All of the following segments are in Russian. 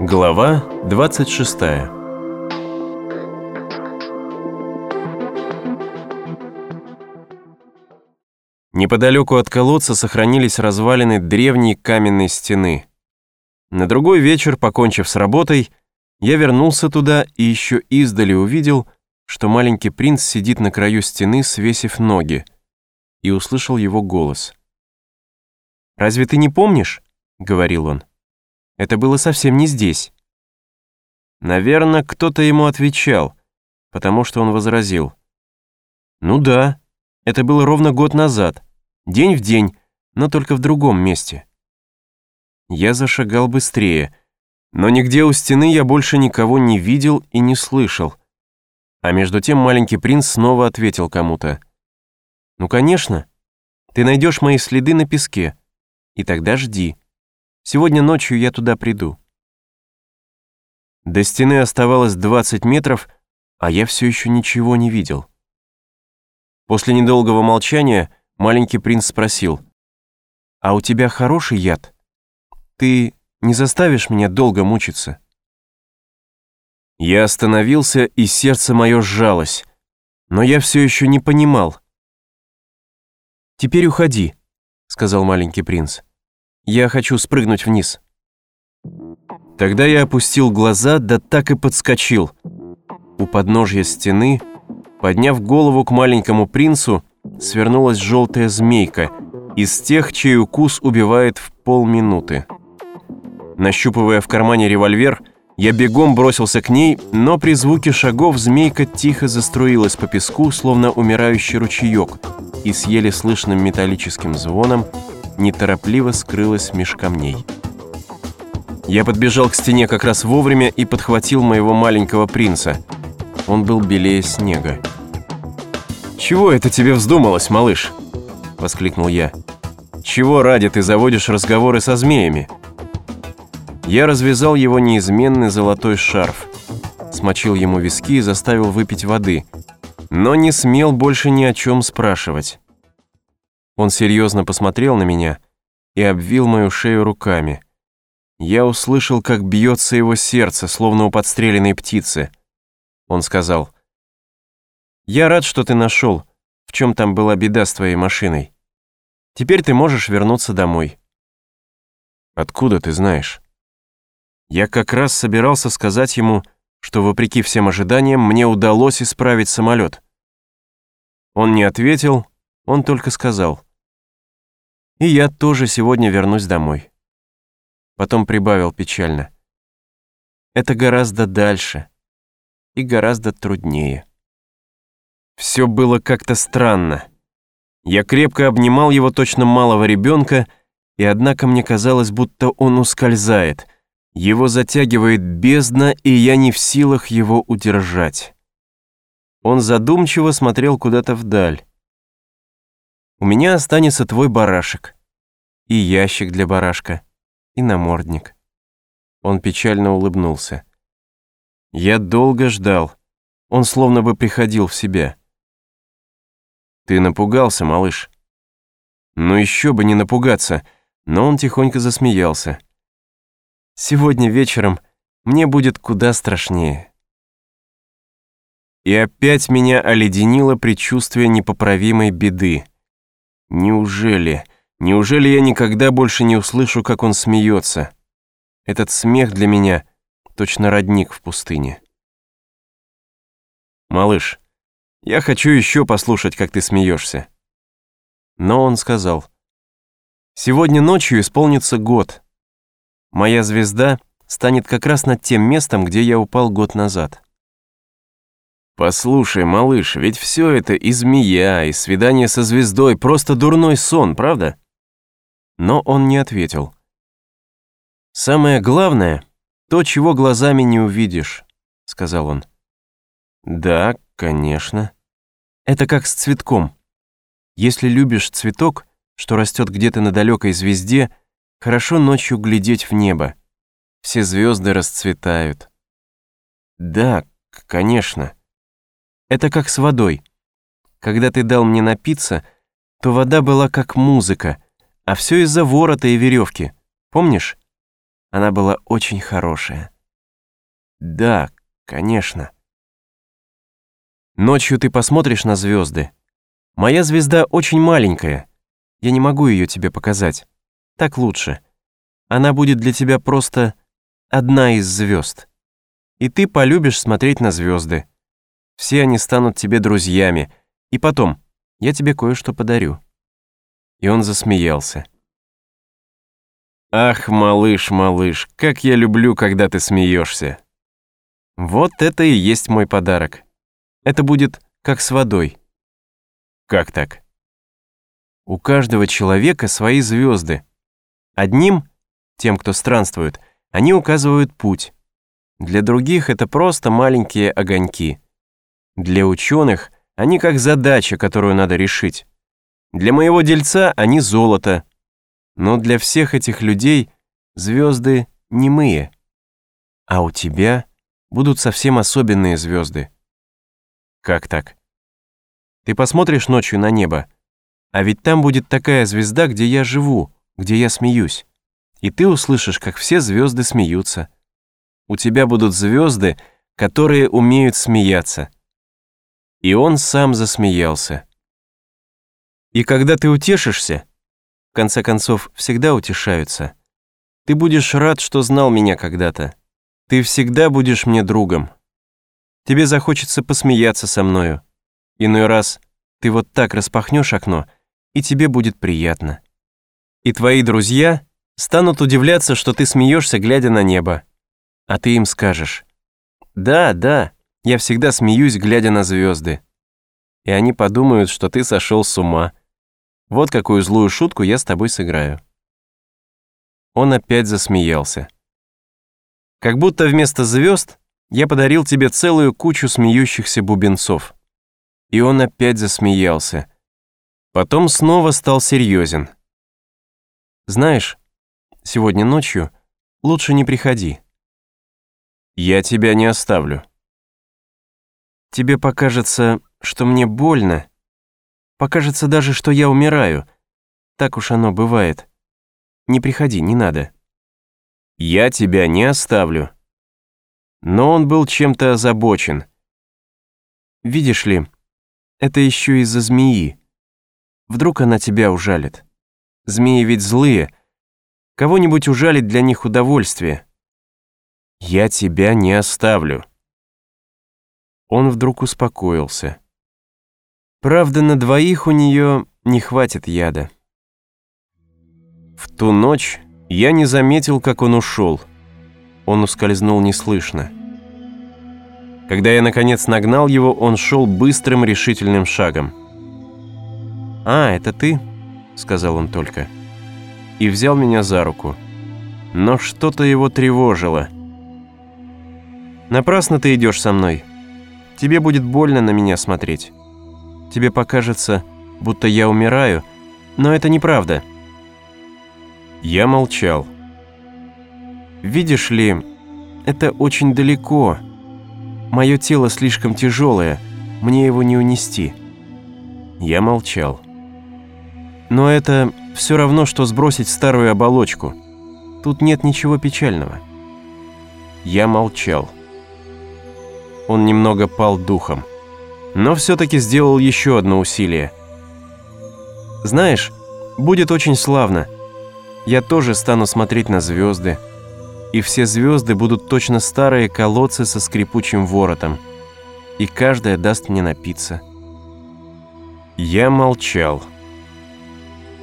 Глава 26 Неподалеку от колодца сохранились развалины древней каменной стены. На другой вечер, покончив с работой, я вернулся туда и еще издали увидел, что маленький принц сидит на краю стены, свесив ноги, и услышал его голос. «Разве ты не помнишь?» — говорил он. «Это было совсем не здесь». Наверное, кто-то ему отвечал, потому что он возразил. «Ну да, это было ровно год назад, день в день, но только в другом месте». Я зашагал быстрее, но нигде у стены я больше никого не видел и не слышал. А между тем маленький принц снова ответил кому-то. «Ну, конечно, ты найдешь мои следы на песке, и тогда жди. Сегодня ночью я туда приду». До стены оставалось 20 метров, а я все еще ничего не видел. После недолгого молчания маленький принц спросил, «А у тебя хороший яд? Ты не заставишь меня долго мучиться?» Я остановился, и сердце мое сжалось, но я все еще не понимал. «Теперь уходи», — сказал маленький принц. «Я хочу спрыгнуть вниз». Тогда я опустил глаза, да так и подскочил. У подножья стены, подняв голову к маленькому принцу, свернулась желтая змейка из тех, чей укус убивает в полминуты. Нащупывая в кармане револьвер, я бегом бросился к ней, но при звуке шагов змейка тихо заструилась по песку, словно умирающий ручеек, и с еле слышным металлическим звоном неторопливо скрылась меж камней. Я подбежал к стене как раз вовремя и подхватил моего маленького принца. Он был белее снега. «Чего это тебе вздумалось, малыш?» — воскликнул я. «Чего ради ты заводишь разговоры со змеями?» Я развязал его неизменный золотой шарф, смочил ему виски и заставил выпить воды, но не смел больше ни о чем спрашивать. Он серьезно посмотрел на меня и обвил мою шею руками. Я услышал, как бьется его сердце, словно у подстреленной птицы. Он сказал, «Я рад, что ты нашел, в чем там была беда с твоей машиной. Теперь ты можешь вернуться домой». «Откуда ты знаешь?» Я как раз собирался сказать ему, что, вопреки всем ожиданиям, мне удалось исправить самолет. Он не ответил, он только сказал. «И я тоже сегодня вернусь домой». Потом прибавил печально. «Это гораздо дальше и гораздо труднее». Все было как-то странно. Я крепко обнимал его точно малого ребенка, и однако мне казалось, будто он ускользает — его затягивает бездна, и я не в силах его удержать. Он задумчиво смотрел куда-то вдаль. «У меня останется твой барашек, и ящик для барашка, и намордник». Он печально улыбнулся. Я долго ждал. Он словно бы приходил в себя. «Ты напугался, малыш?» «Ну еще бы не напугаться», но он тихонько засмеялся. Сегодня вечером мне будет куда страшнее. И опять меня оледенило предчувствие непоправимой беды. Неужели, неужели я никогда больше не услышу, как он смеется? Этот смех для меня точно родник в пустыне. Малыш, я хочу еще послушать, как ты смеешься. Но он сказал, сегодня ночью исполнится год. Моя звезда станет как раз над тем местом, где я упал год назад. Послушай, малыш, ведь все это и змея, и свидание со звездой, просто дурной сон, правда? Но он не ответил. Самое главное — то, чего глазами не увидишь, сказал он. Да, конечно. Это как с цветком. Если любишь цветок, что растет где-то на далекой звезде, Хорошо ночью глядеть в небо. Все звезды расцветают. Да, конечно. Это как с водой. Когда ты дал мне напиться, то вода была как музыка, а все из-за ворота и веревки. Помнишь? Она была очень хорошая. Да, конечно. Ночью ты посмотришь на звезды. Моя звезда очень маленькая. Я не могу ее тебе показать. Так лучше. Она будет для тебя просто одна из звезд. И ты полюбишь смотреть на звезды. Все они станут тебе друзьями. И потом, я тебе кое-что подарю». И он засмеялся. «Ах, малыш, малыш, как я люблю, когда ты смеешься!» «Вот это и есть мой подарок. Это будет как с водой». «Как так?» «У каждого человека свои звезды. Одним, тем, кто странствует, они указывают путь. Для других это просто маленькие огоньки. Для ученых они как задача, которую надо решить. Для моего дельца они золото. Но для всех этих людей звезды немые. А у тебя будут совсем особенные звезды. Как так? Ты посмотришь ночью на небо, а ведь там будет такая звезда, где я живу, где я смеюсь. И ты услышишь, как все звезды смеются. У тебя будут звезды, которые умеют смеяться. И он сам засмеялся. И когда ты утешишься, в конце концов, всегда утешаются, ты будешь рад, что знал меня когда-то. Ты всегда будешь мне другом. Тебе захочется посмеяться со мною. Иной раз ты вот так распахнешь окно, и тебе будет приятно. И твои друзья станут удивляться, что ты смеешься, глядя на небо. А ты им скажешь, «Да, да, я всегда смеюсь, глядя на звезды. И они подумают, что ты сошел с ума. Вот какую злую шутку я с тобой сыграю. Он опять засмеялся. Как будто вместо звезд я подарил тебе целую кучу смеющихся бубенцов. И он опять засмеялся. Потом снова стал серьезен. Знаешь, сегодня ночью лучше не приходи. Я тебя не оставлю. Тебе покажется, что мне больно. Покажется даже, что я умираю. Так уж оно бывает. Не приходи, не надо. Я тебя не оставлю. Но он был чем-то озабочен. Видишь ли, это еще из-за змеи. Вдруг она тебя ужалит. Змеи ведь злые. Кого-нибудь ужалить для них удовольствие. Я тебя не оставлю. Он вдруг успокоился. Правда, на двоих у нее не хватит яда. В ту ночь я не заметил, как он ушел. Он ускользнул неслышно. Когда я, наконец, нагнал его, он шел быстрым решительным шагом. «А, это ты?» — сказал он только. И взял меня за руку. Но что-то его тревожило. «Напрасно ты идешь со мной. Тебе будет больно на меня смотреть. Тебе покажется, будто я умираю, но это неправда». Я молчал. «Видишь ли, это очень далеко. Мое тело слишком тяжелое, мне его не унести». Я молчал. «Но это все равно, что сбросить старую оболочку. Тут нет ничего печального». Я молчал. Он немного пал духом, но все-таки сделал еще одно усилие. «Знаешь, будет очень славно. Я тоже стану смотреть на звезды, и все звезды будут точно старые колодцы со скрипучим воротом, и каждая даст мне напиться». Я молчал.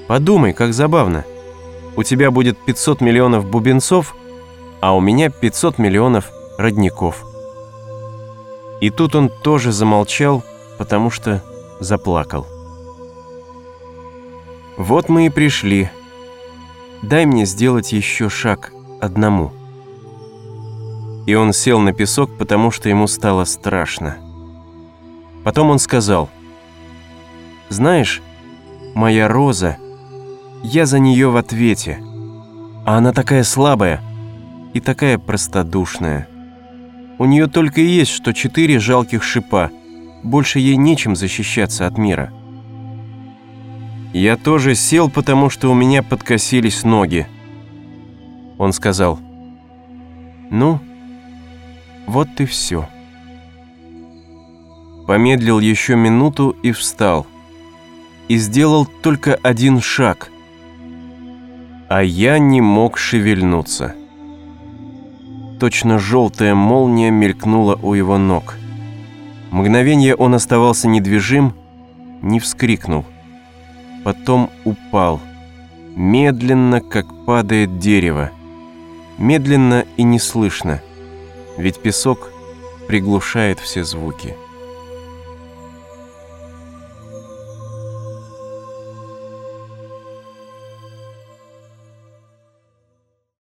«Подумай, как забавно. У тебя будет 500 миллионов бубенцов, а у меня 500 миллионов родников». И тут он тоже замолчал, потому что заплакал. «Вот мы и пришли. Дай мне сделать еще шаг одному». И он сел на песок, потому что ему стало страшно. Потом он сказал, «Знаешь, моя роза, я за нее в ответе, а она такая слабая и такая простодушная». У нее только и есть, что четыре жалких шипа. Больше ей нечем защищаться от мира. Я тоже сел, потому что у меня подкосились ноги. Он сказал, Ну, вот и все. Помедлил еще минуту и встал. И сделал только один шаг. А я не мог шевельнуться. Точно желтая молния мелькнула у его ног. Мгновение он оставался недвижим, не вскрикнул. Потом упал. Медленно, как падает дерево. Медленно и неслышно. Ведь песок приглушает все звуки.